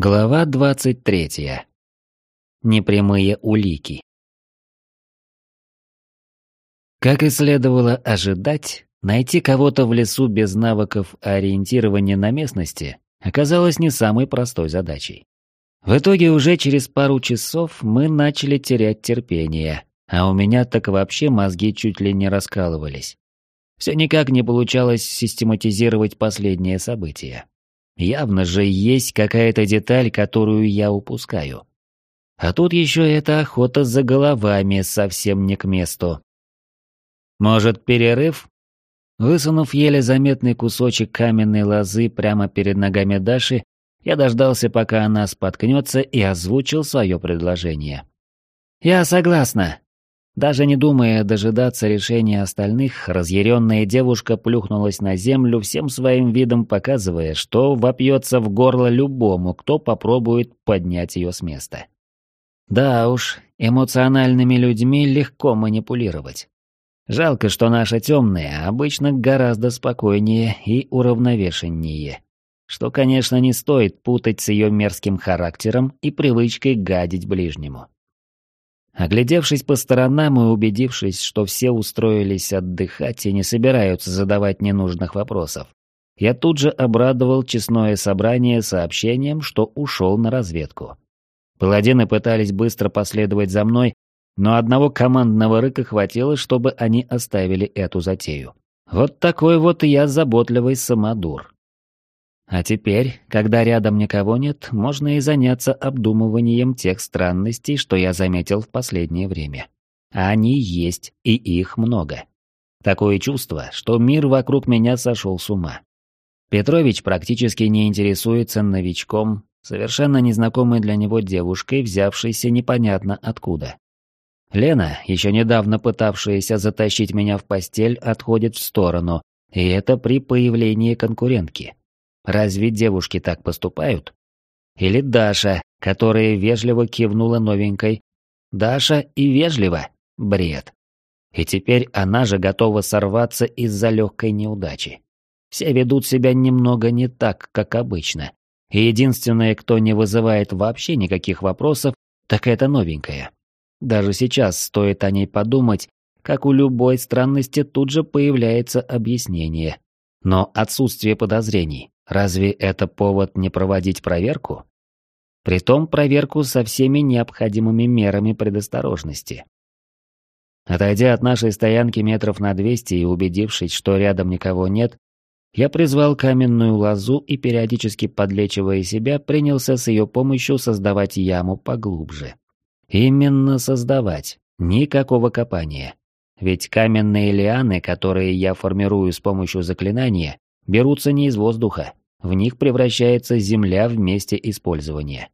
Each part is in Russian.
Глава 23. Непрямые улики. Как и следовало ожидать, найти кого-то в лесу без навыков ориентирования на местности оказалось не самой простой задачей. В итоге уже через пару часов мы начали терять терпение, а у меня так вообще мозги чуть ли не раскалывались. Все никак не получалось систематизировать последние события. Явно же есть какая-то деталь, которую я упускаю. А тут еще эта охота за головами совсем не к месту. Может, перерыв? Высунув еле заметный кусочек каменной лозы прямо перед ногами Даши, я дождался, пока она споткнется, и озвучил свое предложение. «Я согласна», даже не думая дожидаться решения остальных, разъяренная девушка плюхнулась на землю, всем своим видом показывая, что вопьется в горло любому, кто попробует поднять ее с места. Да уж, эмоциональными людьми легко манипулировать. Жалко, что наша темная обычно гораздо спокойнее и уравновешеннее. Что, конечно, не стоит путать с ее мерзким характером и привычкой гадить ближнему. Оглядевшись по сторонам и убедившись, что все устроились отдыхать и не собираются задавать ненужных вопросов, я тут же обрадовал честное собрание сообщением, что ушел на разведку. Паладины пытались быстро последовать за мной, но одного командного рыка хватило, чтобы они оставили эту затею. Вот такой вот я заботливый самодур. А теперь, когда рядом никого нет, можно и заняться обдумыванием тех странностей, что я заметил в последнее время. Они есть, и их много. Такое чувство, что мир вокруг меня сошел с ума. Петрович практически не интересуется новичком, совершенно незнакомой для него девушкой, взявшейся непонятно откуда. Лена, еще недавно пытавшаяся затащить меня в постель, отходит в сторону, и это при появлении конкурентки. Разве девушки так поступают? Или Даша, которая вежливо кивнула новенькой. Даша и вежливо? Бред. И теперь она же готова сорваться из-за легкой неудачи. Все ведут себя немного не так, как обычно. И единственное, кто не вызывает вообще никаких вопросов, так это новенькая. Даже сейчас стоит о ней подумать, как у любой странности тут же появляется объяснение. Но отсутствие подозрений, Разве это повод не проводить проверку? Притом проверку со всеми необходимыми мерами предосторожности. Отойдя от нашей стоянки метров на 200 и убедившись, что рядом никого нет, я призвал каменную лозу и, периодически подлечивая себя, принялся с ее помощью создавать яму поглубже. Именно создавать, никакого копания. Ведь каменные лианы, которые я формирую с помощью заклинания, берутся не из воздуха, в них превращается земля в месте использования.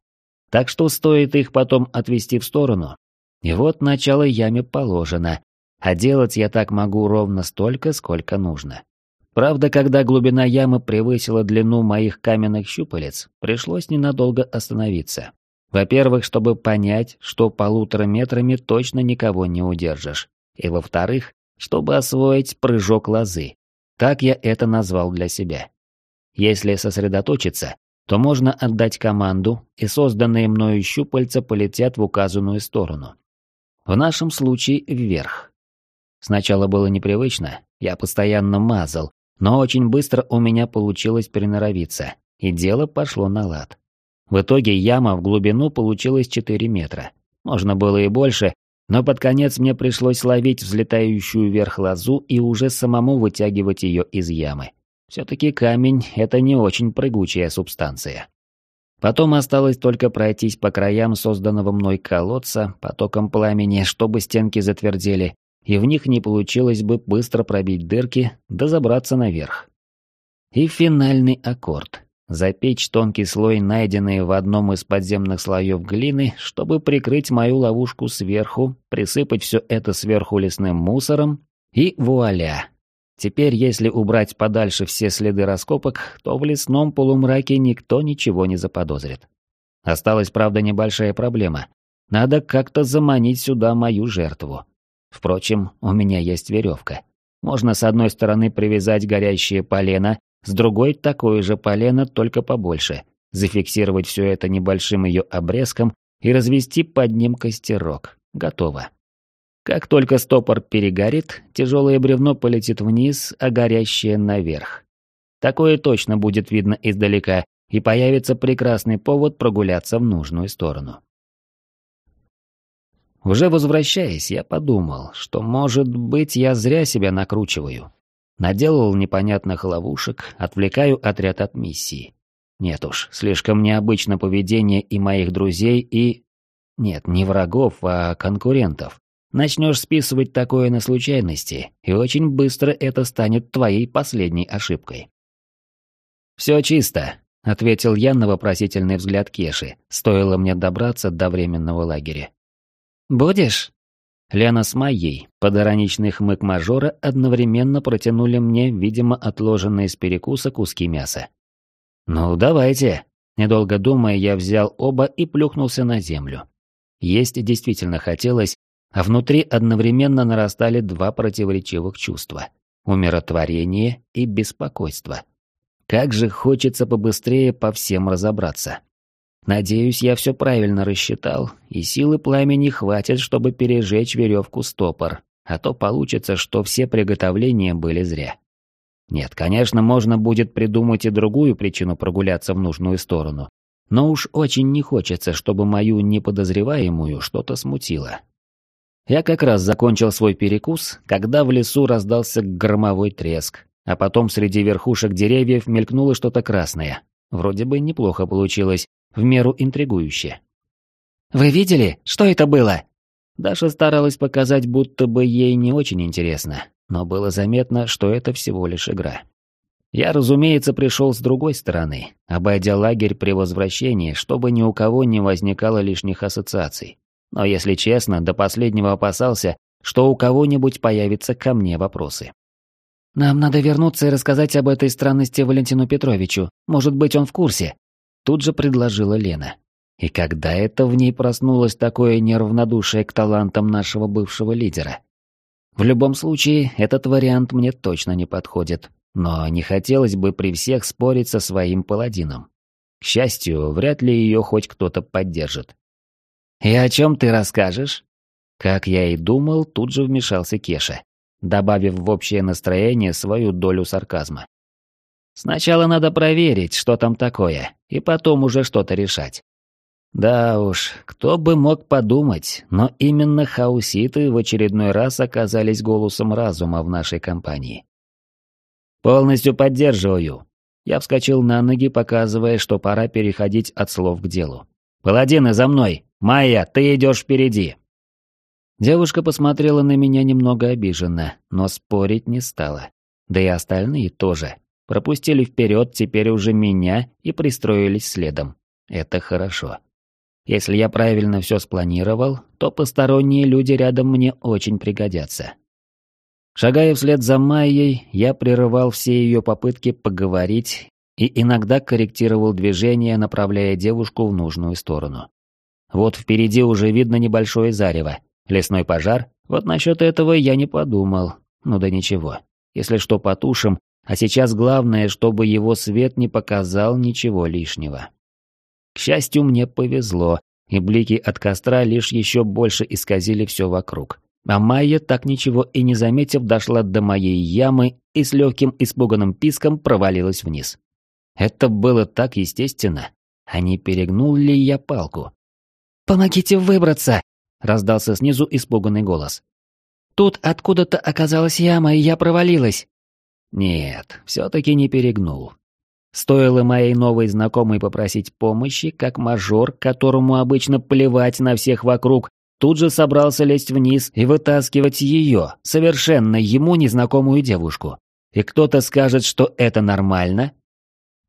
Так что стоит их потом отвести в сторону. И вот начало яме положено, а делать я так могу ровно столько, сколько нужно. Правда, когда глубина ямы превысила длину моих каменных щупалец, пришлось ненадолго остановиться. Во-первых, чтобы понять, что полутора метрами точно никого не удержишь. И во-вторых, чтобы освоить прыжок лозы. Так я это назвал для себя. Если сосредоточиться, то можно отдать команду, и созданные мною щупальца полетят в указанную сторону. В нашем случае вверх. Сначала было непривычно, я постоянно мазал, но очень быстро у меня получилось приноровиться, и дело пошло на лад. В итоге яма в глубину получилась 4 метра. Можно было и больше, но под конец мне пришлось ловить взлетающую вверх лозу и уже самому вытягивать ее из ямы. Все-таки камень – это не очень прыгучая субстанция. Потом осталось только пройтись по краям созданного мной колодца потоком пламени, чтобы стенки затвердели, и в них не получилось бы быстро пробить дырки да забраться наверх. И финальный аккорд. Запечь тонкий слой, найденный в одном из подземных слоев глины, чтобы прикрыть мою ловушку сверху, присыпать все это сверху лесным мусором, и вуаля, Теперь, если убрать подальше все следы раскопок, то в лесном полумраке никто ничего не заподозрит. Осталась, правда, небольшая проблема. Надо как-то заманить сюда мою жертву. Впрочем, у меня есть веревка. Можно с одной стороны привязать горящее полено, с другой такое же полено, только побольше. зафиксировать все это небольшим ее обрезком и развести под ним костерок. Готово. Как только стопор перегорит, тяжелое бревно полетит вниз, а горящее наверх. Такое точно будет видно издалека, и появится прекрасный повод прогуляться в нужную сторону. Уже возвращаясь, я подумал, что, может быть, я зря себя накручиваю. Наделал непонятных ловушек, отвлекаю отряд от миссии. Нет уж, слишком необычно поведение и моих друзей, и... Нет, не врагов, а конкурентов. Начнешь списывать такое на случайности, и очень быстро это станет твоей последней ошибкой. «Все чисто», — ответил я на вопросительный взгляд Кеши, стоило мне добраться до временного лагеря. «Будешь?» Лена с Майей, под ироничный хмык мажора, одновременно протянули мне, видимо, отложенные с перекуса куски мяса. «Ну, давайте». Недолго думая, я взял оба и плюхнулся на землю. Есть действительно хотелось, а внутри одновременно нарастали два противоречивых чувства – умиротворение и беспокойство. Как же хочется побыстрее по всем разобраться. Надеюсь, я все правильно рассчитал, и силы пламени хватит, чтобы пережечь веревку стопор, а то получится, что все приготовления были зря. Нет, конечно, можно будет придумать и другую причину прогуляться в нужную сторону, но уж очень не хочется, чтобы мою неподозреваемую что-то смутило. Я как раз закончил свой перекус, когда в лесу раздался громовой треск, а потом среди верхушек деревьев мелькнуло что-то красное. Вроде бы неплохо получилось, в меру интригующе. «Вы видели, что это было?» Даша старалась показать, будто бы ей не очень интересно, но было заметно, что это всего лишь игра. Я, разумеется, пришел с другой стороны, обойдя лагерь при возвращении, чтобы ни у кого не возникало лишних ассоциаций. Но, если честно, до последнего опасался, что у кого-нибудь появятся ко мне вопросы. «Нам надо вернуться и рассказать об этой странности Валентину Петровичу. Может быть, он в курсе?» Тут же предложила Лена. И когда это в ней проснулось такое неравнодушие к талантам нашего бывшего лидера? В любом случае, этот вариант мне точно не подходит. Но не хотелось бы при всех спорить со своим паладином. К счастью, вряд ли ее хоть кто-то поддержит. «И о чем ты расскажешь?» Как я и думал, тут же вмешался Кеша добавив в общее настроение свою долю сарказма. Сначала надо проверить, что там такое, и потом уже что-то решать. Да уж, кто бы мог подумать, но именно хауситы в очередной раз оказались голосом разума в нашей компании. «Полностью поддерживаю». Я вскочил на ноги, показывая, что пора переходить от слов к делу. «Паладины, за мной! Майя, ты идешь впереди!» Девушка посмотрела на меня немного обиженно, но спорить не стала. Да и остальные тоже. Пропустили вперед теперь уже меня и пристроились следом. Это хорошо. Если я правильно все спланировал, то посторонние люди рядом мне очень пригодятся. Шагая вслед за Майей, я прерывал все ее попытки поговорить и иногда корректировал движение, направляя девушку в нужную сторону. Вот впереди уже видно небольшое зарево, Лесной пожар? Вот насчет этого я не подумал. Ну да ничего. Если что, потушим, а сейчас главное, чтобы его свет не показал ничего лишнего. К счастью, мне повезло, и блики от костра лишь еще больше исказили все вокруг. А Майя, так ничего и не заметив, дошла до моей ямы и с легким испуганным писком провалилась вниз. Это было так естественно. А не перегнул ли я палку? «Помогите выбраться!» раздался снизу испуганный голос. «Тут откуда-то оказалась яма, и я провалилась». Нет, все-таки не перегнул. Стоило моей новой знакомой попросить помощи, как мажор, которому обычно плевать на всех вокруг, тут же собрался лезть вниз и вытаскивать ее, совершенно ему незнакомую девушку. И кто-то скажет, что это нормально?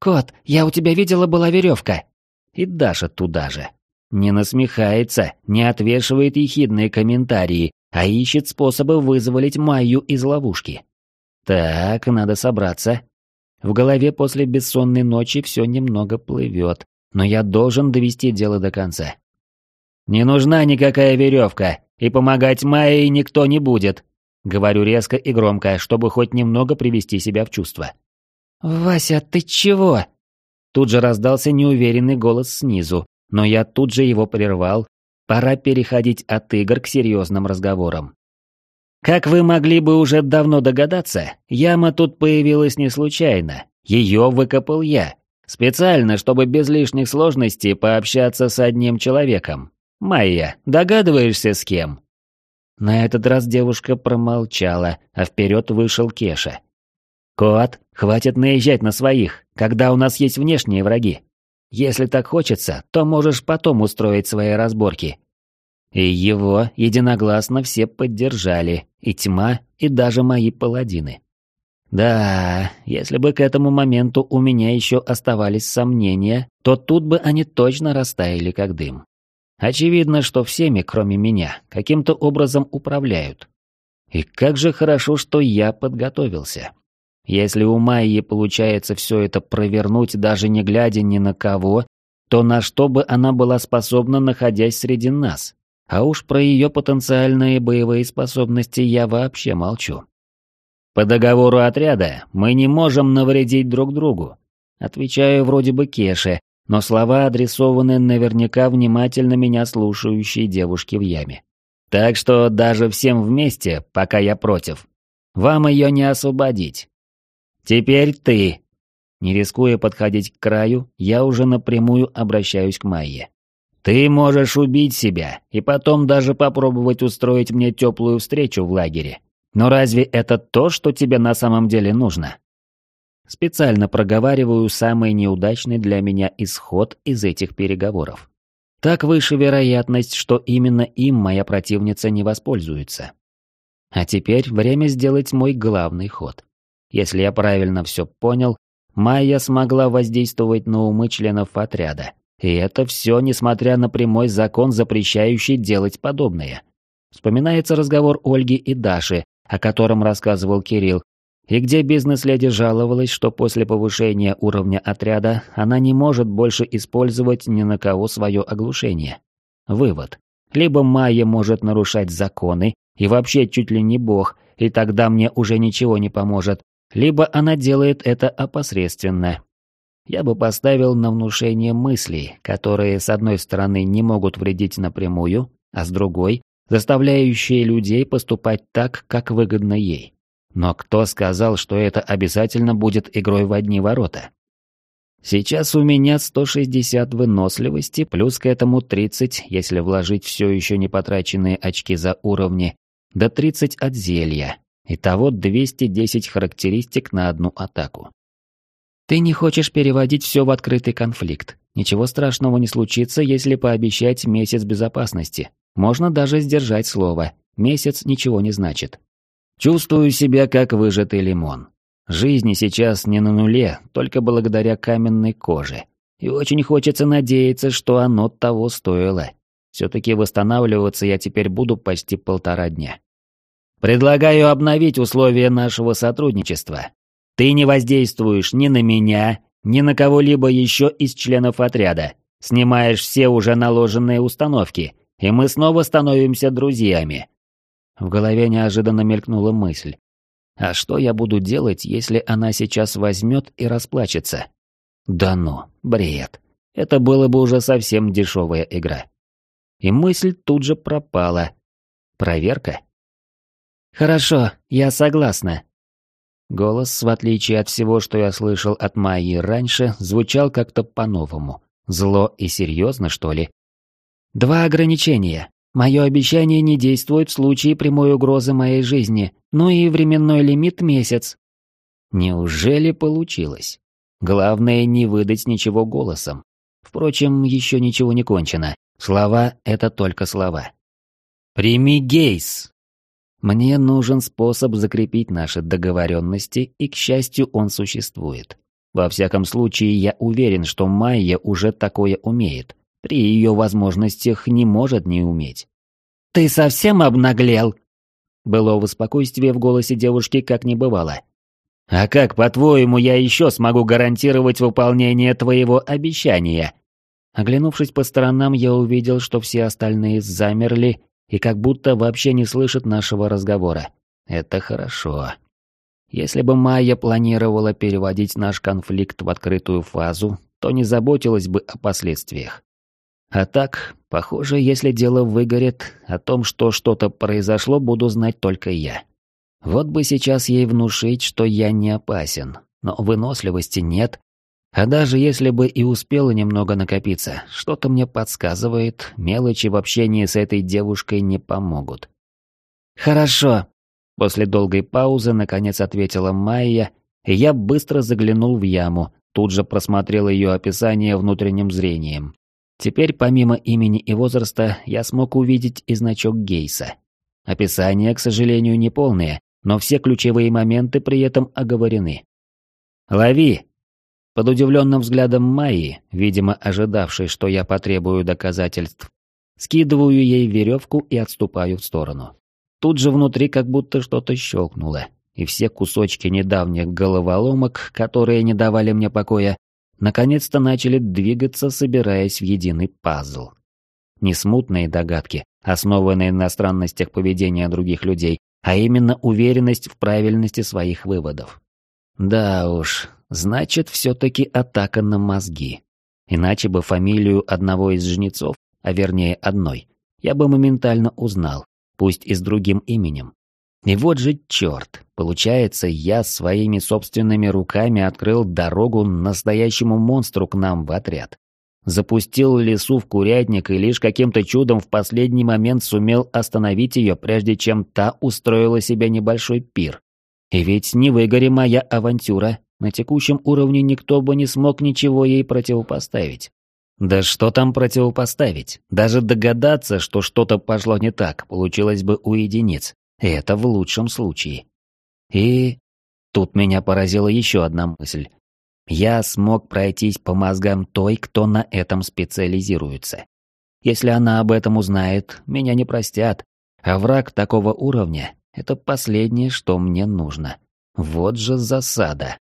«Кот, я у тебя видела была веревка». И Даша туда же. Не насмехается, не отвешивает ехидные комментарии, а ищет способы вызволить Майю из ловушки. Так, надо собраться. В голове после бессонной ночи все немного плывет, но я должен довести дело до конца. «Не нужна никакая веревка, и помогать Майе никто не будет», говорю резко и громко, чтобы хоть немного привести себя в чувство. «Вася, ты чего?» Тут же раздался неуверенный голос снизу, но я тут же его прервал. Пора переходить от игр к серьезным разговорам. Как вы могли бы уже давно догадаться, яма тут появилась не случайно. Ее выкопал я. Специально, чтобы без лишних сложностей пообщаться с одним человеком. Майя, догадываешься с кем? На этот раз девушка промолчала, а вперед вышел Кеша. «Кот, хватит наезжать на своих, когда у нас есть внешние враги. Если так хочется, то можешь потом устроить свои разборки». И его единогласно все поддержали, и тьма, и даже мои паладины. Да, если бы к этому моменту у меня еще оставались сомнения, то тут бы они точно растаяли как дым. Очевидно, что всеми, кроме меня, каким-то образом управляют. И как же хорошо, что я подготовился. Если у Майи получается все это провернуть, даже не глядя ни на кого, то на что бы она была способна, находясь среди нас? А уж про ее потенциальные боевые способности я вообще молчу. По договору отряда мы не можем навредить друг другу. Отвечаю вроде бы Кеше, но слова адресованы наверняка внимательно меня слушающей девушке в яме. Так что даже всем вместе, пока я против, вам ее не освободить. «Теперь ты!» Не рискуя подходить к краю, я уже напрямую обращаюсь к Майе. «Ты можешь убить себя и потом даже попробовать устроить мне теплую встречу в лагере. Но разве это то, что тебе на самом деле нужно?» Специально проговариваю самый неудачный для меня исход из этих переговоров. Так выше вероятность, что именно им моя противница не воспользуется. А теперь время сделать мой главный ход. Если я правильно все понял, Майя смогла воздействовать на умы членов отряда. И это все несмотря на прямой закон, запрещающий делать подобное. Вспоминается разговор Ольги и Даши, о котором рассказывал Кирилл, и где бизнес-леди жаловалась, что после повышения уровня отряда она не может больше использовать ни на кого свое оглушение. Вывод. Либо Майя может нарушать законы, и вообще чуть ли не бог, и тогда мне уже ничего не поможет, либо она делает это опосредственно. Я бы поставил на внушение мыслей, которые с одной стороны не могут вредить напрямую, а с другой – заставляющие людей поступать так, как выгодно ей. Но кто сказал, что это обязательно будет игрой в одни ворота? Сейчас у меня 160 выносливости, плюс к этому 30, если вложить все еще не потраченные очки за уровни, до 30 от зелья, Итого 210 характеристик на одну атаку. Ты не хочешь переводить все в открытый конфликт. Ничего страшного не случится, если пообещать месяц безопасности. Можно даже сдержать слово. Месяц ничего не значит. Чувствую себя как выжатый лимон. Жизни сейчас не на нуле, только благодаря каменной коже. И очень хочется надеяться, что оно того стоило. Все-таки восстанавливаться я теперь буду почти полтора дня. Предлагаю обновить условия нашего сотрудничества. Ты не воздействуешь ни на меня, ни на кого-либо еще из членов отряда. Снимаешь все уже наложенные установки, и мы снова становимся друзьями. В голове неожиданно мелькнула мысль. А что я буду делать, если она сейчас возьмет и расплачется? Да ну, бред. Это было бы уже совсем дешевая игра. И мысль тут же пропала. Проверка? «Хорошо, я согласна». Голос, в отличие от всего, что я слышал от Майи раньше, звучал как-то по-новому. Зло и серьезно, что ли? «Два ограничения. Мое обещание не действует в случае прямой угрозы моей жизни, ну и временной лимит месяц». Неужели получилось? Главное не выдать ничего голосом. Впрочем, еще ничего не кончено. Слова — это только слова. «Прими Гейс!» Мне нужен способ закрепить наши договоренности, и, к счастью, он существует. Во всяком случае, я уверен, что Майя уже такое умеет. При ее возможностях не может не уметь. «Ты совсем обнаглел?» Было спокойствие в голосе девушки как не бывало. «А как, по-твоему, я еще смогу гарантировать выполнение твоего обещания?» Оглянувшись по сторонам, я увидел, что все остальные замерли и как будто вообще не слышит нашего разговора. Это хорошо. Если бы Майя планировала переводить наш конфликт в открытую фазу, то не заботилась бы о последствиях. А так, похоже, если дело выгорит, о том, что что-то произошло, буду знать только я. Вот бы сейчас ей внушить, что я не опасен, но выносливости нет. А даже если бы и успела немного накопиться, что-то мне подсказывает, мелочи в общении с этой девушкой не помогут. «Хорошо», — после долгой паузы наконец ответила Майя, и я быстро заглянул в яму, тут же просмотрел ее описание внутренним зрением. Теперь помимо имени и возраста я смог увидеть и значок Гейса. Описание, к сожалению, не полное, но все ключевые моменты при этом оговорены. «Лови!» Под удивленным взглядом Майи, видимо, ожидавшей, что я потребую доказательств, скидываю ей веревку и отступаю в сторону. Тут же внутри как будто что-то щелкнуло, и все кусочки недавних головоломок, которые не давали мне покоя, наконец-то начали двигаться, собираясь в единый пазл. Не смутные догадки, основанные на странностях поведения других людей, а именно уверенность в правильности своих выводов. Да уж, значит, все-таки атака на мозги. Иначе бы фамилию одного из жнецов, а вернее одной, я бы моментально узнал, пусть и с другим именем. И вот же черт, получается, я своими собственными руками открыл дорогу настоящему монстру к нам в отряд. Запустил лесу в курятник и лишь каким-то чудом в последний момент сумел остановить ее, прежде чем та устроила себе небольшой пир. И ведь не выгори моя авантюра, на текущем уровне никто бы не смог ничего ей противопоставить. Да что там противопоставить? Даже догадаться, что что-то пошло не так, получилось бы у единиц. Это в лучшем случае. И тут меня поразила еще одна мысль. Я смог пройтись по мозгам той, кто на этом специализируется. Если она об этом узнает, меня не простят, а враг такого уровня — это последнее, что мне нужно. Вот же засада.